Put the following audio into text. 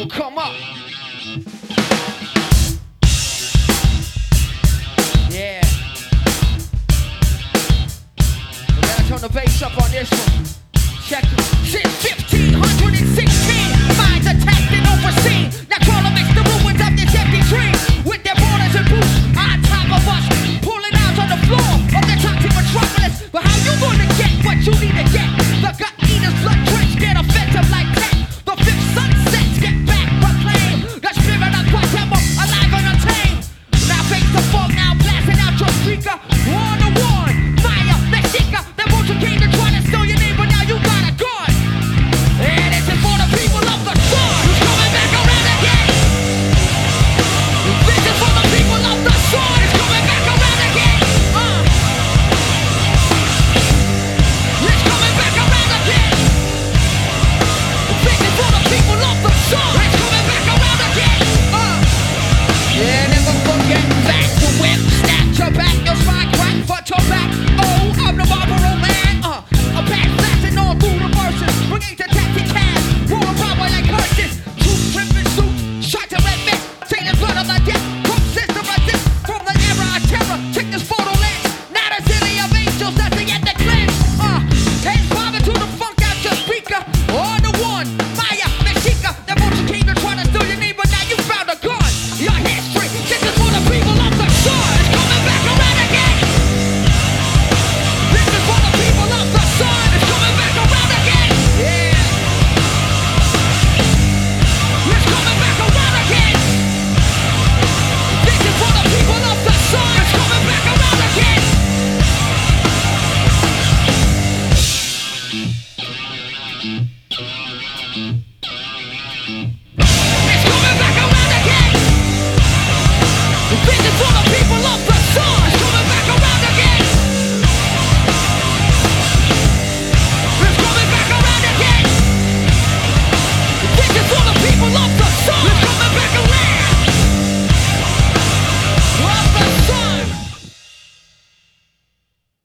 So come up. Yeah. We're gonna turn the bass up on this one. Check it. Your back, your spine Bye.